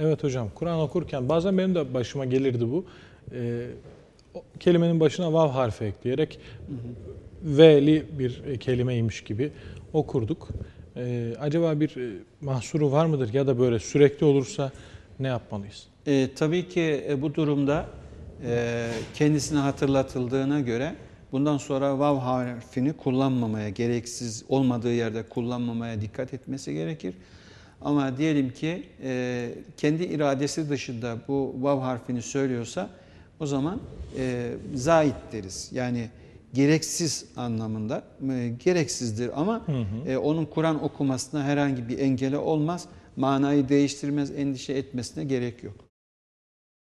Evet hocam, Kur'an okurken bazen benim de başıma gelirdi bu. Ee, kelimenin başına vav harfi ekleyerek v'li bir kelimeymiş gibi okurduk. Ee, acaba bir e, mahsuru var mıdır ya da böyle sürekli olursa ne yapmalıyız? E, tabii ki e, bu durumda e, kendisine hatırlatıldığına göre bundan sonra vav harfini kullanmamaya, gereksiz olmadığı yerde kullanmamaya dikkat etmesi gerekir. Ama diyelim ki e, kendi iradesi dışında bu vav harfini söylüyorsa o zaman e, zait deriz. Yani gereksiz anlamında e, gereksizdir ama e, onun Kur'an okumasına herhangi bir engeli olmaz. Manayı değiştirmez, endişe etmesine gerek yok.